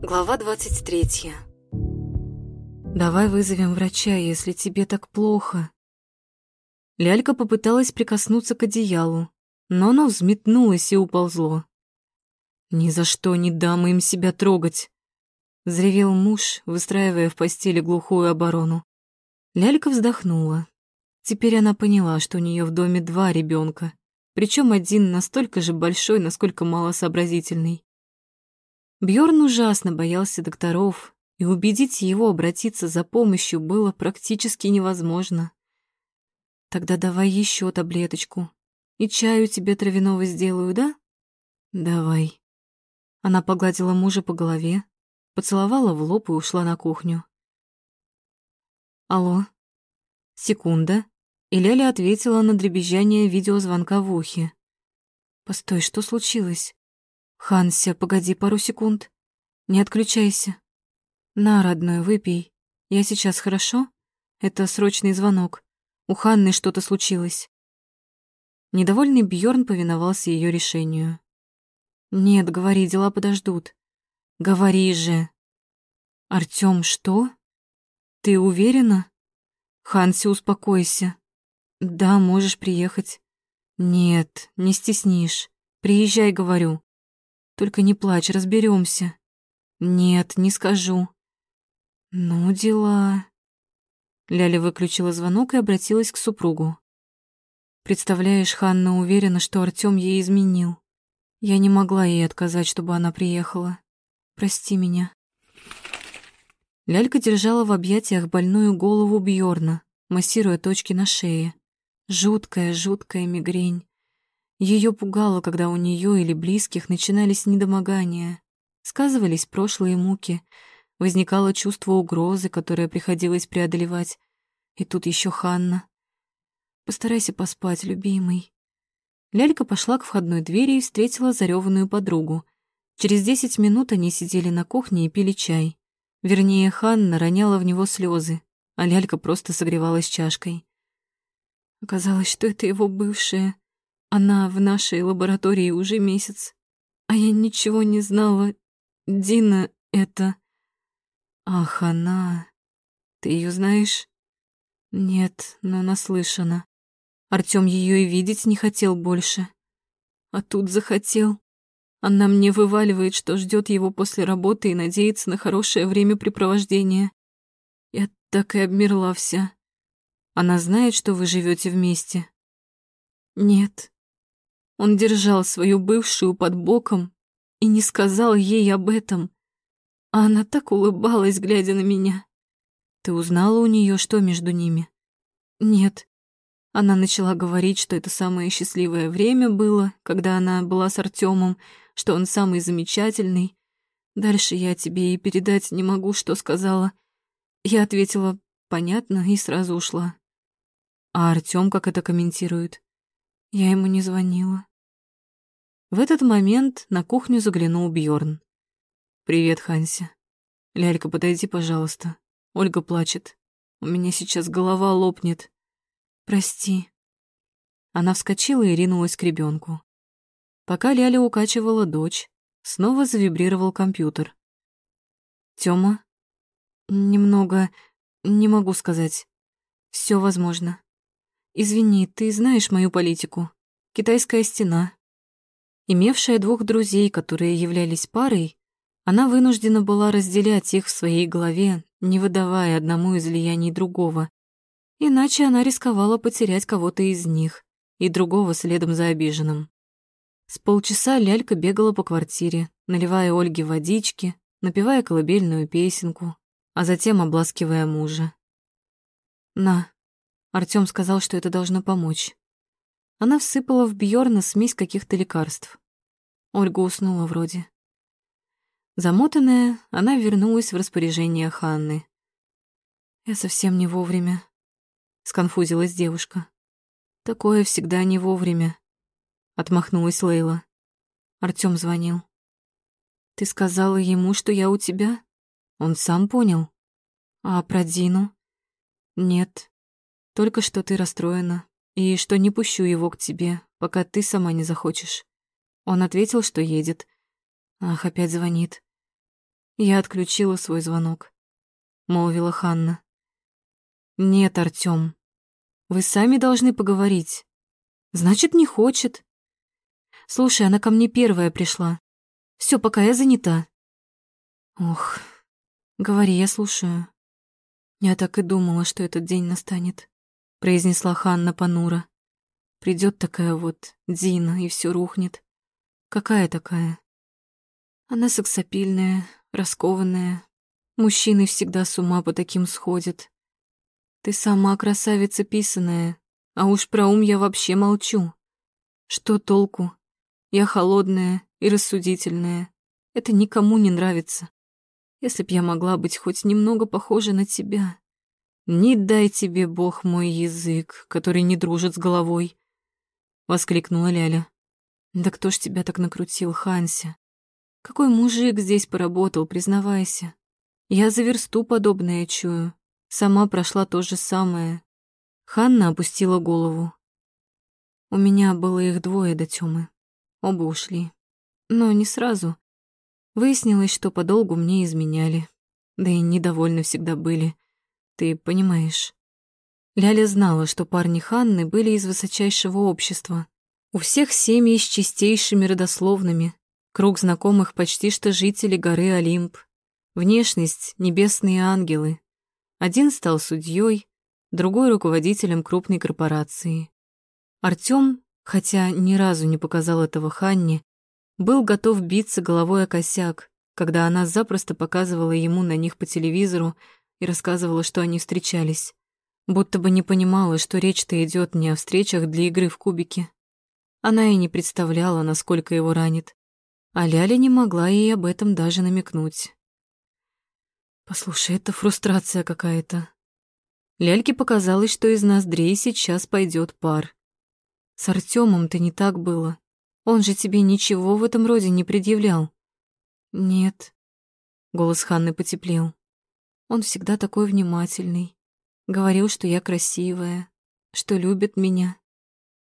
Глава 23. «Давай вызовем врача, если тебе так плохо». Лялька попыталась прикоснуться к одеялу, но оно взметнулось и уползло. «Ни за что не дам им себя трогать», — взревел муж, выстраивая в постели глухую оборону. Лялька вздохнула. Теперь она поняла, что у нее в доме два ребенка, причем один настолько же большой, насколько малосообразительный. Бьорн ужасно боялся докторов, и убедить его обратиться за помощью было практически невозможно. Тогда давай еще таблеточку. И чаю тебе травяного сделаю, да? Давай. Она погладила мужа по голове, поцеловала в лоб и ушла на кухню. Алло. Секунда. И Ляля ответила на дребезжание видеозвонка в ухе. Постой, что случилось? Ханся, погоди пару секунд. Не отключайся. На, родной, выпей. Я сейчас, хорошо? Это срочный звонок. У Ханны что-то случилось. Недовольный Бьорн повиновался ее решению. Нет, говори, дела подождут. Говори же. Артём, что? Ты уверена? Ханси, успокойся. Да, можешь приехать. Нет, не стеснишь. Приезжай, говорю. Только не плачь, разберемся. Нет, не скажу. Ну, дела. Ляля выключила звонок и обратилась к супругу. Представляешь, Ханна уверена, что Артём ей изменил. Я не могла ей отказать, чтобы она приехала. Прости меня. Лялька держала в объятиях больную голову Бьорна, массируя точки на шее. Жуткая, жуткая мигрень. Ее пугало, когда у нее или близких начинались недомогания. Сказывались прошлые муки, возникало чувство угрозы, которое приходилось преодолевать. И тут еще Ханна. «Постарайся поспать, любимый». Лялька пошла к входной двери и встретила зареванную подругу. Через десять минут они сидели на кухне и пили чай. Вернее, Ханна роняла в него слезы, а Лялька просто согревалась чашкой. Оказалось, что это его бывшая. Она в нашей лаборатории уже месяц, а я ничего не знала. Дина — это... Ах, она... Ты ее знаешь? Нет, но наслышана. Артём ее и видеть не хотел больше. А тут захотел. Она мне вываливает, что ждет его после работы и надеется на хорошее времяпрепровождение. Я так и обмерла вся. Она знает, что вы живете вместе? Нет. Он держал свою бывшую под боком и не сказал ей об этом. А она так улыбалась, глядя на меня. Ты узнала у нее, что между ними? Нет. Она начала говорить, что это самое счастливое время было, когда она была с Артемом, что он самый замечательный. Дальше я тебе и передать не могу, что сказала. Я ответила «понятно» и сразу ушла. А Артем как это комментирует? Я ему не звонила. В этот момент на кухню заглянул Бьорн. «Привет, Ханси. Лялька, подойди, пожалуйста. Ольга плачет. У меня сейчас голова лопнет. Прости». Она вскочила и ринулась к ребенку. Пока Ляля укачивала дочь, снова завибрировал компьютер. Тёма? Немного... Не могу сказать. Все возможно. Извини, ты знаешь мою политику. Китайская стена, Имевшая двух друзей, которые являлись парой, она вынуждена была разделять их в своей голове, не выдавая одному из влияний другого. Иначе она рисковала потерять кого-то из них и другого следом за обиженным. С полчаса лялька бегала по квартире, наливая Ольге водички, напевая колыбельную песенку, а затем обласкивая мужа. «На», — Артём сказал, что это должно помочь. Она всыпала в Бьорна смесь каких-то лекарств. Ольга уснула вроде. Замотанная, она вернулась в распоряжение Ханны. «Я совсем не вовремя», — сконфузилась девушка. «Такое всегда не вовремя», — отмахнулась Лейла. Артём звонил. «Ты сказала ему, что я у тебя?» Он сам понял. «А про Дину?» «Нет, только что ты расстроена и что не пущу его к тебе, пока ты сама не захочешь. Он ответил, что едет. Ах, опять звонит. Я отключила свой звонок, молвила Ханна. Нет, Артём, вы сами должны поговорить. Значит, не хочет. Слушай, она ко мне первая пришла. Все, пока я занята. Ох, говори, я слушаю. Я так и думала, что этот день настанет, произнесла Ханна понуро. Придет такая вот Дина, и все рухнет. Какая такая? Она сексапильная, раскованная. Мужчины всегда с ума по таким сходят. Ты сама красавица писаная, а уж про ум я вообще молчу. Что толку? Я холодная и рассудительная. Это никому не нравится. Если б я могла быть хоть немного похожа на тебя. Не дай тебе, Бог, мой язык, который не дружит с головой. Воскликнула Ляля. Да кто ж тебя так накрутил, Ханся? Какой мужик здесь поработал, признавайся. Я за версту подобное чую. Сама прошла то же самое. Ханна опустила голову. У меня было их двое до Тёмы. Оба ушли. Но не сразу. Выяснилось, что подолгу мне изменяли. Да и недовольны всегда были. Ты понимаешь. Ляля знала, что парни Ханны были из высочайшего общества. У всех семьи с чистейшими родословными. Круг знакомых почти что жители горы Олимп. Внешность — небесные ангелы. Один стал судьей, другой — руководителем крупной корпорации. Артём, хотя ни разу не показал этого Ханне, был готов биться головой о косяк, когда она запросто показывала ему на них по телевизору и рассказывала, что они встречались. Будто бы не понимала, что речь-то идет не о встречах для игры в кубики. Она и не представляла, насколько его ранит. А Ляля не могла ей об этом даже намекнуть. Послушай, это фрустрация какая-то. Ляльке показалось, что из ноздрей сейчас пойдет пар. С Артемом-то не так было. Он же тебе ничего в этом роде не предъявлял. Нет. Голос Ханны потеплел. Он всегда такой внимательный. Говорил, что я красивая, что любит меня.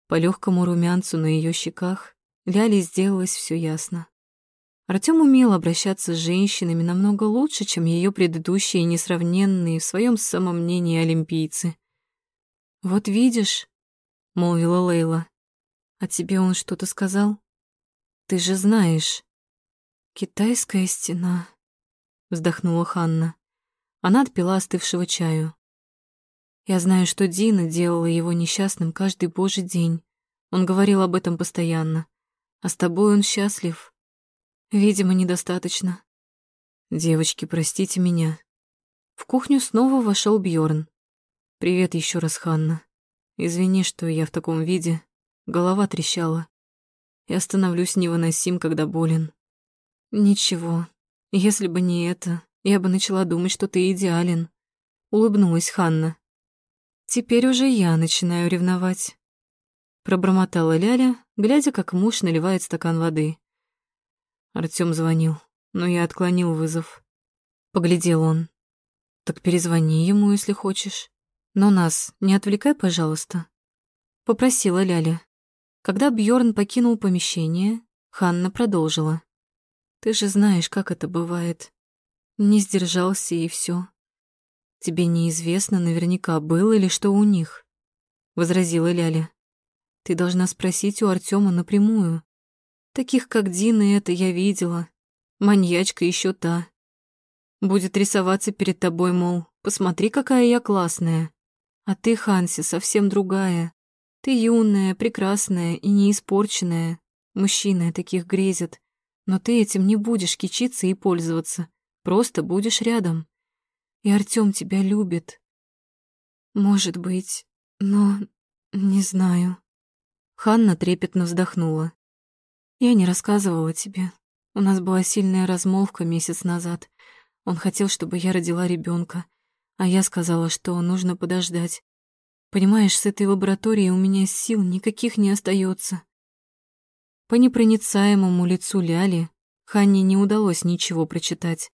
По легкому румянцу на ее щеках Ляле сделалось все ясно. Артём умел обращаться с женщинами намного лучше, чем ее предыдущие несравненные в своем самомнении олимпийцы. «Вот видишь», — молвила Лейла, — «а тебе он что-то сказал? Ты же знаешь». «Китайская стена», — вздохнула Ханна. Она отпила остывшего чаю. «Я знаю, что Дина делала его несчастным каждый божий день. Он говорил об этом постоянно. А с тобой он счастлив, Видимо, недостаточно. Девочки, простите меня. В кухню снова вошел Бьорн. Привет еще раз, Ханна. Извини, что я в таком виде. Голова трещала. Я становлюсь невыносим, когда болен. Ничего. Если бы не это, я бы начала думать, что ты идеален. Улыбнулась Ханна. Теперь уже я начинаю ревновать. Пробормотала Ляля, глядя, как муж наливает стакан воды. Артём звонил, но я отклонил вызов. Поглядел он. Так перезвони ему, если хочешь. Но нас не отвлекай, пожалуйста. Попросила Ляля. Когда Бьорн покинул помещение, Ханна продолжила. Ты же знаешь, как это бывает. Не сдержался и все. Тебе неизвестно наверняка, было ли что у них, возразила Ляля. Ты должна спросить у Артема напрямую. Таких, как Дина, это я видела. Маньячка еще та. Будет рисоваться перед тобой, мол, посмотри, какая я классная. А ты, Ханси, совсем другая. Ты юная, прекрасная и неиспорченная. Мужчины таких грезят. Но ты этим не будешь кичиться и пользоваться. Просто будешь рядом. И Артём тебя любит. Может быть, но не знаю. Ханна трепетно вздохнула. Я не рассказывала тебе. У нас была сильная размолвка месяц назад. Он хотел, чтобы я родила ребенка, а я сказала, что нужно подождать. Понимаешь, с этой лабораторией у меня сил никаких не остается. По непроницаемому лицу Ляли Ханне не удалось ничего прочитать.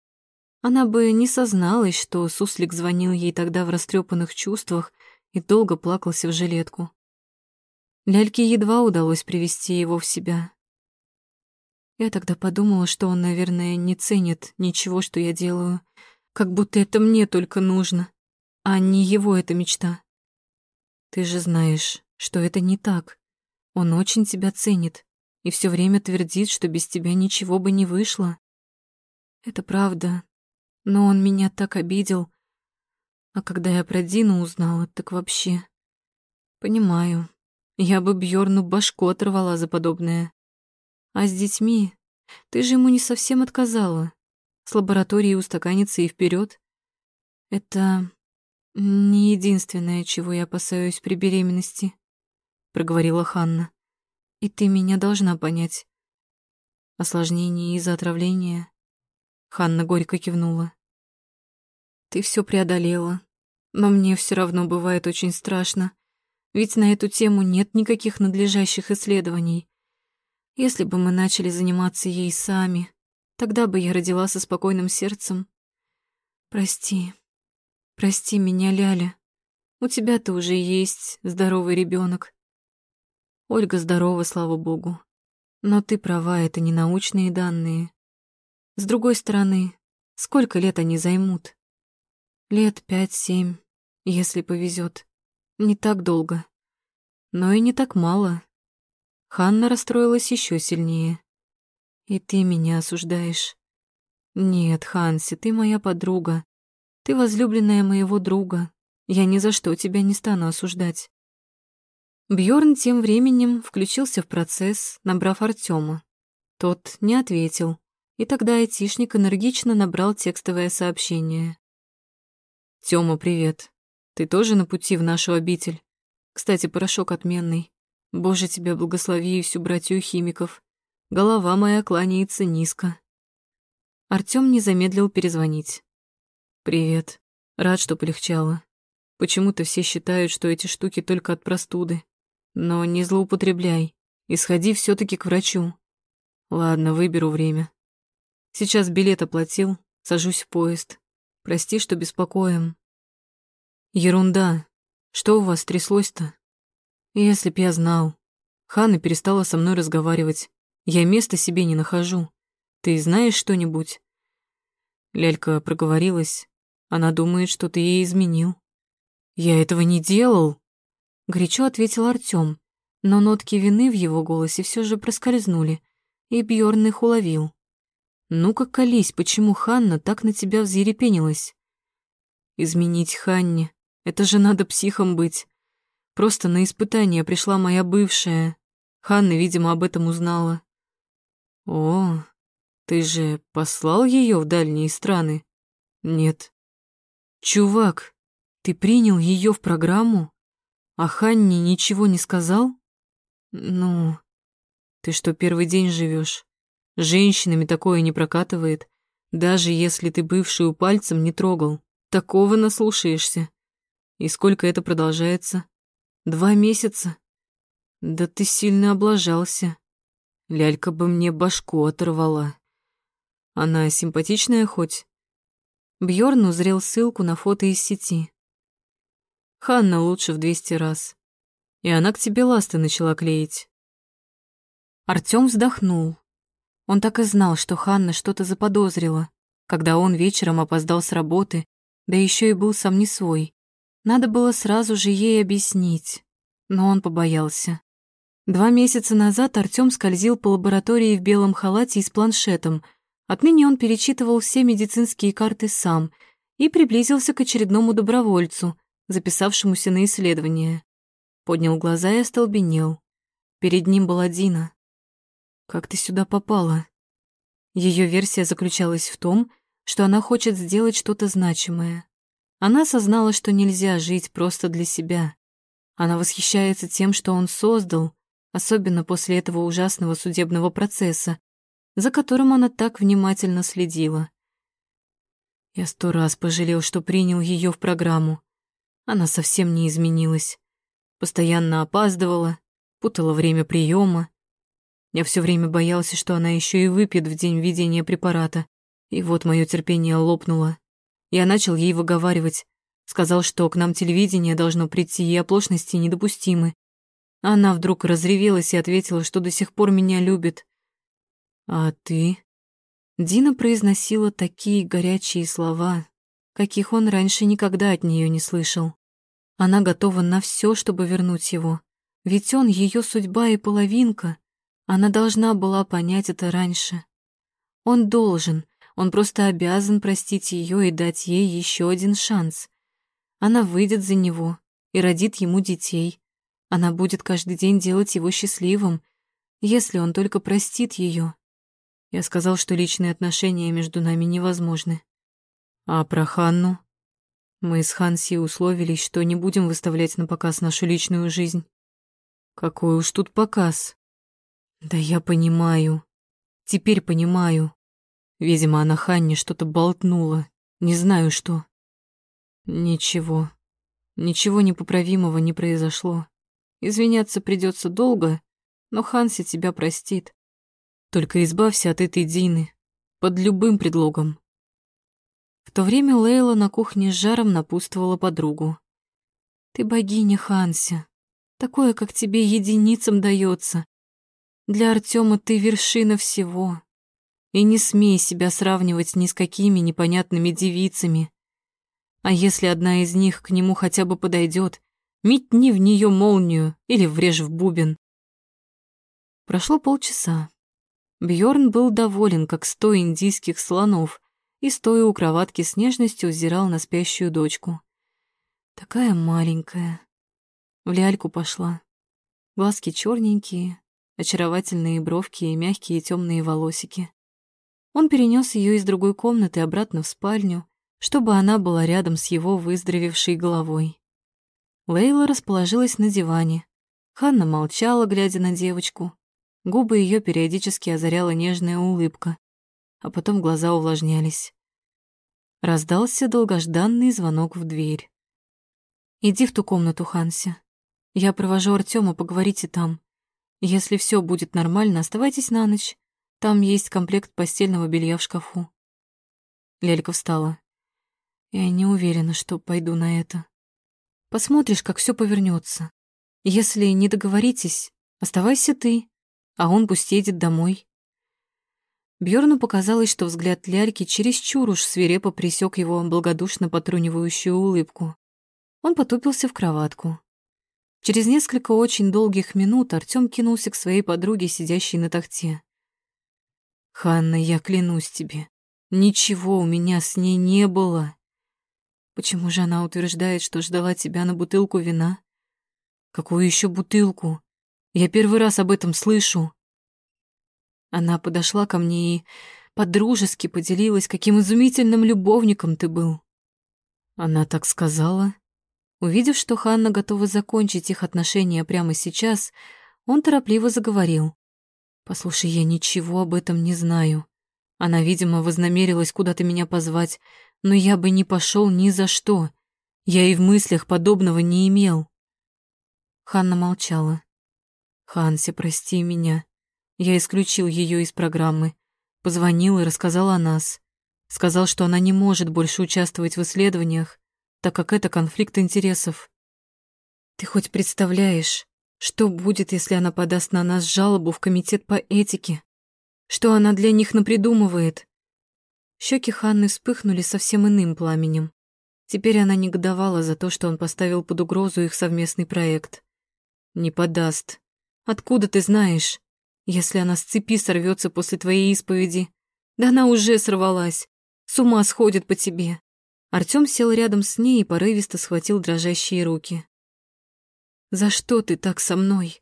Она бы не созналась, что Суслик звонил ей тогда в растрепанных чувствах и долго плакался в жилетку. Ляльке едва удалось привести его в себя, Я тогда подумала, что он, наверное, не ценит ничего, что я делаю, как будто это мне только нужно, а не его эта мечта. Ты же знаешь, что это не так. Он очень тебя ценит и все время твердит, что без тебя ничего бы не вышло. Это правда, но он меня так обидел. А когда я про Дину узнала, так вообще... Понимаю, я бы Бьорну башку оторвала за подобное. А с детьми ты же ему не совсем отказала. С лабораторией устаканиться и вперед. Это не единственное, чего я опасаюсь при беременности, проговорила Ханна. И ты меня должна понять. Осложнение из-за отравления. Ханна горько кивнула. Ты все преодолела, но мне все равно бывает очень страшно, ведь на эту тему нет никаких надлежащих исследований. Если бы мы начали заниматься ей сами, тогда бы я родила со спокойным сердцем. Прости, прости меня, Ляля. У тебя-то уже есть здоровый ребенок. Ольга здорова, слава богу. Но ты права, это не научные данные. С другой стороны, сколько лет они займут? Лет пять-семь, если повезет. Не так долго. Но и не так мало. Ханна расстроилась еще сильнее. И ты меня осуждаешь. Нет, Ханси, ты моя подруга. Ты возлюбленная моего друга. Я ни за что тебя не стану осуждать. Бьорн тем временем включился в процесс, набрав Артема. Тот не ответил, и тогда айтишник энергично набрал текстовое сообщение. «Тёма, привет. Ты тоже на пути в нашу обитель? Кстати, порошок отменный. Боже, тебя благослови и всю братью химиков. Голова моя кланяется низко». Артём не замедлил перезвонить. «Привет. Рад, что полегчало. Почему-то все считают, что эти штуки только от простуды. Но не злоупотребляй и сходи все таки к врачу. Ладно, выберу время. Сейчас билет оплатил, сажусь в поезд. Прости, что беспокоим. Ерунда. Что у вас тряслось-то? Если б я знал. Ханна перестала со мной разговаривать. Я места себе не нахожу. Ты знаешь что-нибудь? Лялька проговорилась. Она думает, что ты ей изменил. Я этого не делал горячо ответил Артём, но нотки вины в его голосе все же проскользнули, и Бьорн их уловил. «Ну-ка, колись, почему Ханна так на тебя взъерепенилась?» «Изменить Ханне, это же надо психом быть. Просто на испытание пришла моя бывшая. Ханна, видимо, об этом узнала». «О, ты же послал ее в дальние страны?» «Нет». «Чувак, ты принял ее в программу?» А Ханни ничего не сказал? Ну, ты что, первый день живешь? Женщинами такое не прокатывает. Даже если ты бывшую пальцем не трогал, такого наслушаешься. И сколько это продолжается? Два месяца? Да ты сильно облажался. Лялька бы мне башку оторвала. Она симпатичная хоть? Бьорн узрел ссылку на фото из сети. Ханна лучше в двести раз. И она к тебе ласты начала клеить. Артём вздохнул. Он так и знал, что Ханна что-то заподозрила, когда он вечером опоздал с работы, да еще и был сам не свой. Надо было сразу же ей объяснить, но он побоялся. Два месяца назад Артём скользил по лаборатории в белом халате и с планшетом. Отныне он перечитывал все медицинские карты сам и приблизился к очередному добровольцу, записавшемуся на исследование. Поднял глаза и остолбенел. Перед ним была Дина. «Как ты сюда попала?» Ее версия заключалась в том, что она хочет сделать что-то значимое. Она осознала, что нельзя жить просто для себя. Она восхищается тем, что он создал, особенно после этого ужасного судебного процесса, за которым она так внимательно следила. Я сто раз пожалел, что принял ее в программу. Она совсем не изменилась. Постоянно опаздывала, путала время приема. Я все время боялся, что она еще и выпьет в день введения препарата. И вот мое терпение лопнуло. Я начал ей выговаривать. Сказал, что к нам телевидение должно прийти, и оплошности недопустимы. Она вдруг разревелась и ответила, что до сих пор меня любит. А ты? Дина произносила такие горячие слова, каких он раньше никогда от нее не слышал. Она готова на все, чтобы вернуть его. Ведь он ее судьба и половинка. Она должна была понять это раньше. Он должен, он просто обязан простить ее и дать ей еще один шанс. Она выйдет за него и родит ему детей. Она будет каждый день делать его счастливым, если он только простит ее. Я сказал, что личные отношения между нами невозможны. А про Ханну? Мы с Ханси условились, что не будем выставлять на показ нашу личную жизнь. Какой уж тут показ. Да я понимаю. Теперь понимаю. Видимо, она Ханне что-то болтнула. Не знаю что. Ничего. Ничего непоправимого не произошло. Извиняться придется долго, но Ханси тебя простит. Только избавься от этой Дины. Под любым предлогом. В то время Лейла на кухне с жаром напутствовала подругу. «Ты богиня, Ханси. Такое, как тебе, единицам дается. Для Артема ты вершина всего. И не смей себя сравнивать ни с какими непонятными девицами. А если одна из них к нему хотя бы подойдет, метни в нее молнию или врежь в бубен. Прошло полчаса. Бьорн был доволен, как сто индийских слонов, и, стоя у кроватки с нежностью, озирал на спящую дочку. Такая маленькая. В ляльку пошла. Глазки черненькие, очаровательные бровки и мягкие темные волосики. Он перенес ее из другой комнаты обратно в спальню, чтобы она была рядом с его выздоровевшей головой. Лейла расположилась на диване. Ханна молчала, глядя на девочку, Губы ее периодически озаряла нежная улыбка, а потом глаза увлажнялись. Раздался долгожданный звонок в дверь. «Иди в ту комнату, Ханси. Я провожу Артема, поговорите там. Если все будет нормально, оставайтесь на ночь. Там есть комплект постельного белья в шкафу». Лелька встала. «Я не уверена, что пойду на это. Посмотришь, как все повернется. Если не договоритесь, оставайся ты а он пусть едет домой. Бьорну показалось, что взгляд Ляльки чересчур уж свирепо присек его благодушно потрунивающую улыбку. Он потупился в кроватку. Через несколько очень долгих минут Артём кинулся к своей подруге, сидящей на тахте. «Ханна, я клянусь тебе, ничего у меня с ней не было. Почему же она утверждает, что ждала тебя на бутылку вина? Какую еще бутылку? Я первый раз об этом слышу. Она подошла ко мне и подружески поделилась, каким изумительным любовником ты был. Она так сказала. Увидев, что Ханна готова закончить их отношения прямо сейчас, он торопливо заговорил. «Послушай, я ничего об этом не знаю. Она, видимо, вознамерилась куда-то меня позвать, но я бы не пошел ни за что. Я и в мыслях подобного не имел». Ханна молчала. «Ханси, прости меня. Я исключил ее из программы. Позвонил и рассказал о нас. Сказал, что она не может больше участвовать в исследованиях, так как это конфликт интересов. Ты хоть представляешь, что будет, если она подаст на нас жалобу в комитет по этике? Что она для них напридумывает?» Щеки Ханны вспыхнули совсем иным пламенем. Теперь она негодовала за то, что он поставил под угрозу их совместный проект. «Не подаст. Откуда ты знаешь? Если она с цепи сорвется после твоей исповеди. Да она уже сорвалась. С ума сходит по тебе. Артём сел рядом с ней и порывисто схватил дрожащие руки. «За что ты так со мной?»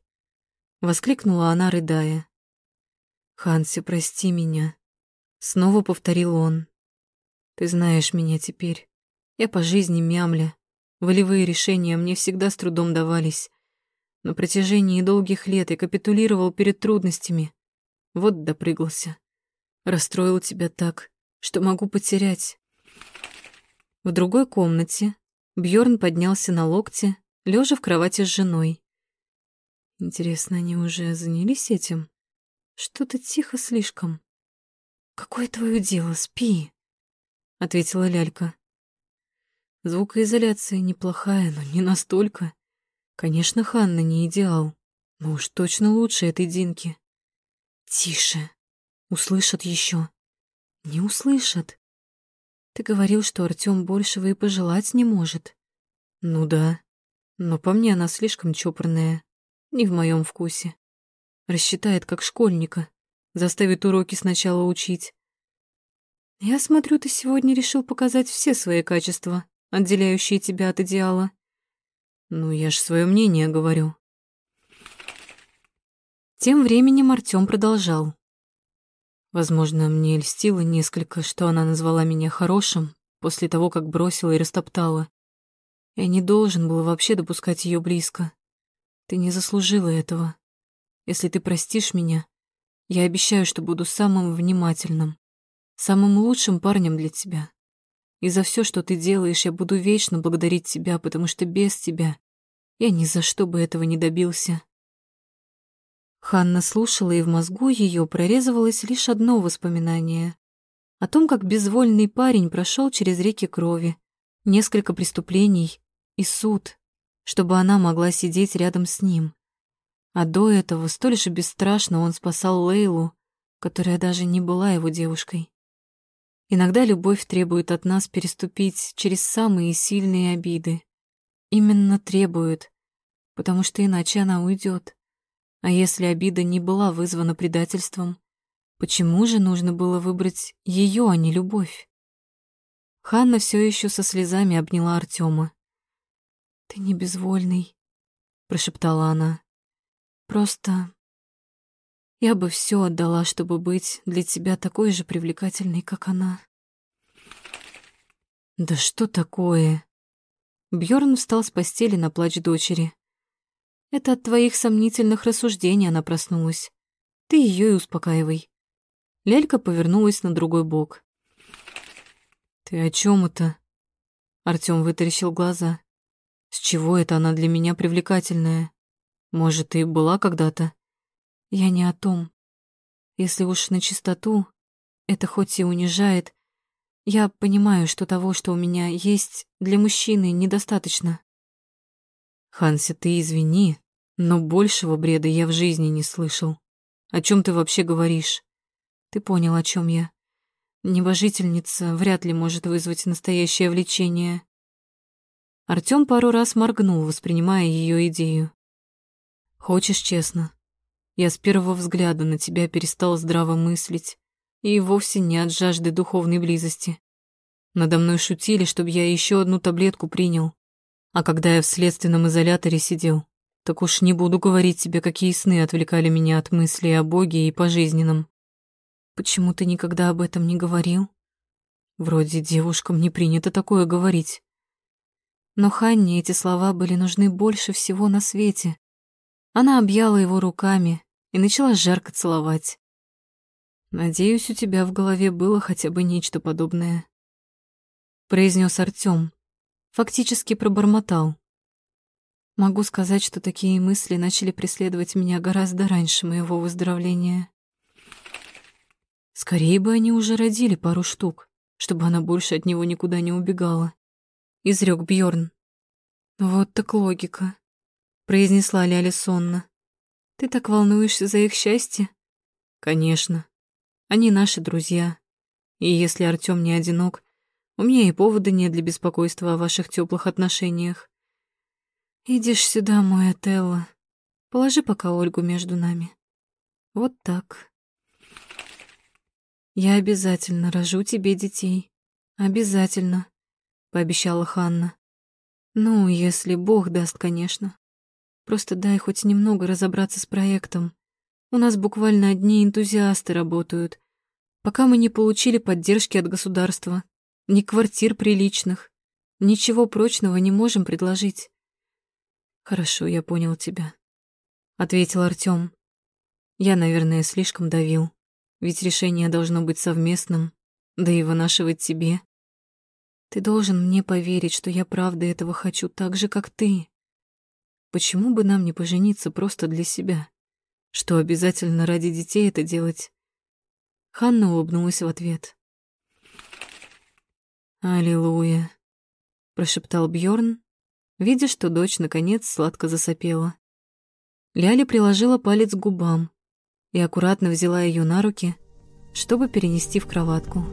Воскликнула она, рыдая. «Ханси, прости меня», — снова повторил он. «Ты знаешь меня теперь. Я по жизни мямля. Волевые решения мне всегда с трудом давались. На протяжении долгих лет я капитулировал перед трудностями. Вот допрыгался. Расстроил тебя так, что могу потерять. В другой комнате Бьорн поднялся на локте, лежа в кровати с женой. Интересно, они уже занялись этим? Что-то тихо слишком. Какое твое дело, спи, ответила Лялька. Звукоизоляция неплохая, но не настолько. Конечно, Ханна не идеал, но уж точно лучше этой Динки. Тише. Услышат еще. Не услышат. Ты говорил, что Артём большего и пожелать не может. Ну да, но по мне она слишком чопорная, не в моем вкусе. Рассчитает как школьника, заставит уроки сначала учить. Я смотрю, ты сегодня решил показать все свои качества, отделяющие тебя от идеала. Ну, я ж свое мнение говорю. Тем временем Артём продолжал. Возможно, мне льстило несколько, что она назвала меня хорошим после того, как бросила и растоптала. Я не должен был вообще допускать ее близко. Ты не заслужила этого. Если ты простишь меня, я обещаю, что буду самым внимательным, самым лучшим парнем для тебя. И за все, что ты делаешь, я буду вечно благодарить тебя, потому что без тебя я ни за что бы этого не добился. Ханна слушала, и в мозгу ее прорезывалось лишь одно воспоминание о том, как безвольный парень прошел через реки крови, несколько преступлений и суд, чтобы она могла сидеть рядом с ним. А до этого столь же бесстрашно он спасал Лейлу, которая даже не была его девушкой. Иногда любовь требует от нас переступить через самые сильные обиды. Именно требует, потому что иначе она уйдет. А если обида не была вызвана предательством, почему же нужно было выбрать ее, а не любовь? Ханна все еще со слезами обняла Артема. «Ты не безвольный», — прошептала она. «Просто я бы все отдала, чтобы быть для тебя такой же привлекательной, как она». «Да что такое?» Бьорн встал с постели на плач дочери. Это от твоих сомнительных рассуждений она проснулась. Ты ее и успокаивай. Лелька повернулась на другой бок. Ты о чем это? Артем вытаращил глаза. С чего это она для меня привлекательная? Может, и была когда-то? Я не о том. Если уж на чистоту, это хоть и унижает, я понимаю, что того, что у меня есть, для мужчины недостаточно. Ханси, ты извини, но большего бреда я в жизни не слышал. О чем ты вообще говоришь? Ты понял, о чем я. Небожительница вряд ли может вызвать настоящее влечение. Артём пару раз моргнул, воспринимая ее идею. Хочешь честно? Я с первого взгляда на тебя перестал здраво мыслить, и вовсе не от жажды духовной близости. Надо мной шутили, чтобы я еще одну таблетку принял. А когда я в следственном изоляторе сидел, так уж не буду говорить тебе, какие сны отвлекали меня от мыслей о Боге и пожизненном. Почему ты никогда об этом не говорил? Вроде девушкам не принято такое говорить. Но Ханне эти слова были нужны больше всего на свете. Она объяла его руками и начала жарко целовать. «Надеюсь, у тебя в голове было хотя бы нечто подобное», — произнес Артём, фактически пробормотал. Могу сказать, что такие мысли начали преследовать меня гораздо раньше моего выздоровления. Скорее бы они уже родили пару штук, чтобы она больше от него никуда не убегала. Изрек Бьорн. Вот так логика, произнесла Ляля сонно. Ты так волнуешься за их счастье? Конечно. Они наши друзья. И если Артём не одинок, у меня и повода нет для беспокойства о ваших теплых отношениях. Идешь сюда, мой Отелло. Положи пока Ольгу между нами. Вот так. Я обязательно рожу тебе детей. Обязательно, пообещала Ханна. Ну, если Бог даст, конечно. Просто дай хоть немного разобраться с проектом. У нас буквально одни энтузиасты работают. Пока мы не получили поддержки от государства, ни квартир приличных, ничего прочного не можем предложить. Хорошо, я понял тебя, ответил Артём. Я, наверное, слишком давил, ведь решение должно быть совместным, да и вынашивать тебе. Ты должен мне поверить, что я правда этого хочу так же, как ты. Почему бы нам не пожениться просто для себя? Что обязательно ради детей это делать? Ханна улыбнулась в ответ. Аллилуйя, прошептал Бьорн, видя, что дочь наконец сладко засопела. Ляля приложила палец к губам и аккуратно взяла ее на руки, чтобы перенести в кроватку.